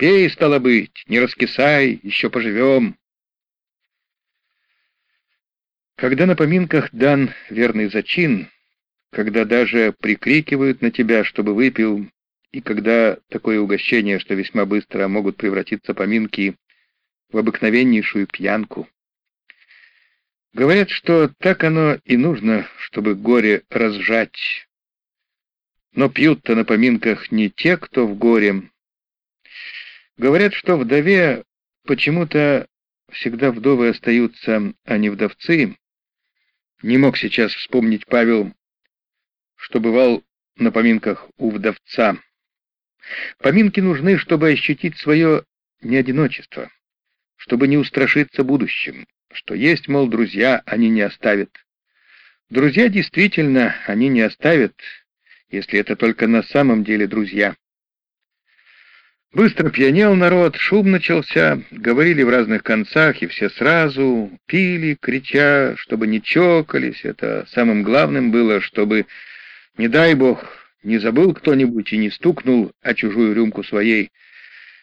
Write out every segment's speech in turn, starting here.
Пей, стало быть, не раскисай, еще поживем. Когда на поминках дан верный зачин, когда даже прикрикивают на тебя, чтобы выпил, и когда такое угощение, что весьма быстро могут превратиться поминки в обыкновеннейшую пьянку. Говорят, что так оно и нужно, чтобы горе разжать. Но пьют-то на поминках не те, кто в горе. Говорят, что вдове почему-то всегда вдовы остаются, а не вдовцы, не мог сейчас вспомнить Павел, что бывал на поминках у вдовца. Поминки нужны, чтобы ощутить свое неодиночество, чтобы не устрашиться будущим, что есть, мол, друзья, они не оставят. Друзья действительно они не оставят, если это только на самом деле друзья. Быстро пьянел народ, шум начался, говорили в разных концах, и все сразу пили, крича, чтобы не чокались. Это самым главным было, чтобы, не дай бог, не забыл кто-нибудь и не стукнул о чужую рюмку своей.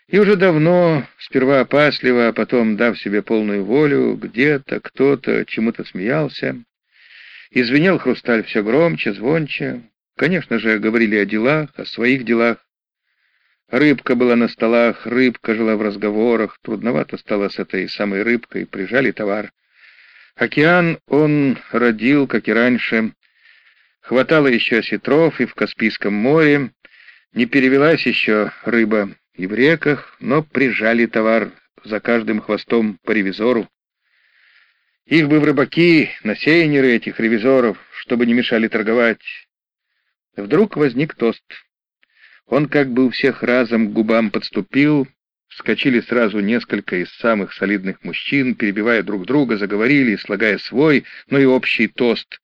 И уже давно, сперва опасливо, а потом, дав себе полную волю, где-то кто-то чему-то смеялся. Извинял хрусталь все громче, звонче. Конечно же, говорили о делах, о своих делах. Рыбка была на столах, рыбка жила в разговорах, трудновато стало с этой самой рыбкой, прижали товар. Океан он родил, как и раньше. Хватало еще осетров и в Каспийском море. Не перевелась еще рыба и в реках, но прижали товар за каждым хвостом по ревизору. Их бы в рыбаки, на сейнеры этих ревизоров, чтобы не мешали торговать. Вдруг возник тост — он как бы у всех разом к губам подступил, вскочили сразу несколько из самых солидных мужчин, перебивая друг друга, заговорили, слагая свой, но и общий тост.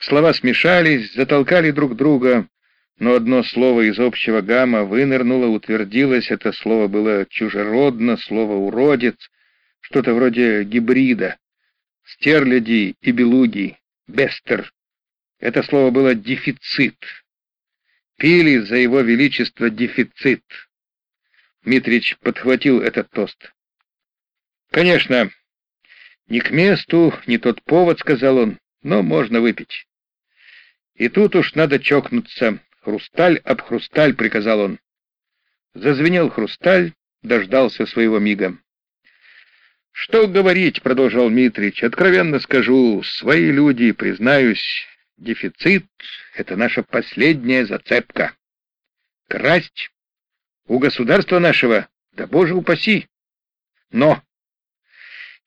Слова смешались, затолкали друг друга, но одно слово из общего гамма вынырнуло, утвердилось, это слово было чужеродно, слово «уродец», что-то вроде гибрида, стерляди и белуги, бестер. Это слово было «дефицит», пили за его величество дефицит. Митрич подхватил этот тост. Конечно, не к месту, не тот повод, сказал он, но можно выпить. И тут уж надо чокнуться. Хрусталь об хрусталь, приказал он. Зазвенел хрусталь, дождался своего мига. «Что говорить?» — продолжал Митрич. «Откровенно скажу, свои люди, признаюсь, Дефицит — это наша последняя зацепка. Красть у государства нашего, да боже упаси. Но,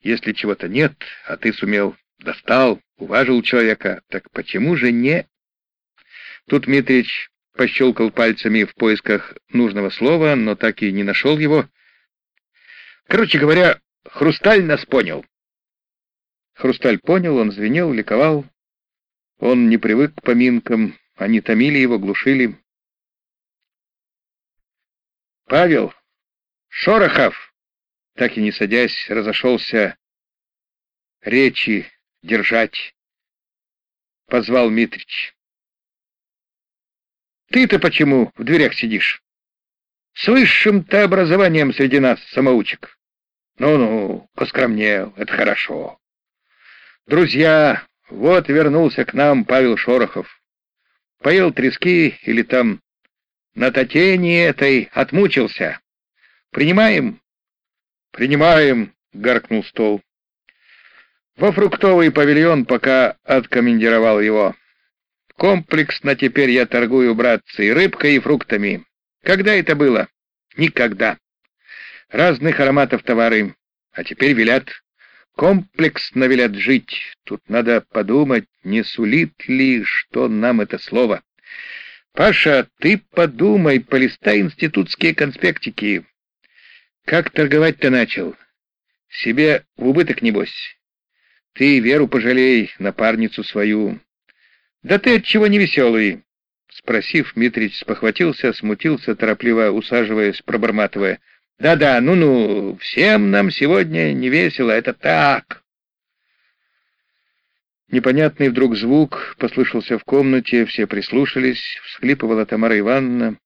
если чего-то нет, а ты сумел, достал, уважил человека, так почему же не... Тут Митрич пощелкал пальцами в поисках нужного слова, но так и не нашел его. Короче говоря, Хрусталь нас понял. Хрусталь понял, он звенел, ликовал, он не привык к поминкам, они томили его, глушили. «Павел! Шорохов!» Так и не садясь, разошелся речи держать. Позвал Митрич. «Ты-то почему в дверях сидишь? С высшим-то образованием среди нас, самоучек. Ну-ну, поскромнел, это хорошо. Друзья, вот вернулся к нам Павел Шорохов. Поел трески или там на татении этой отмучился. Принимаем? Принимаем, гаркнул стол. Во фруктовый павильон пока откомендировал его. Комплексно теперь я торгую, братцы, и рыбкой, и фруктами. Когда это было? Никогда. Разных ароматов товары, а теперь велят комплексно велят жить. Тут надо подумать, не сулит ли, что нам это слово. Паша, ты подумай, полистай институтские конспектики. Как торговать-то начал? Себе в убыток, небось. Ты Веру пожалей, напарницу свою. Да ты отчего не веселый? Спросив, Митрич спохватился, смутился, торопливо усаживаясь, проборматывая — да-да, ну-ну, всем нам сегодня не весело, это так. Непонятный вдруг звук послышался в комнате, все прислушались, всхлипывала Тамара Ивановна.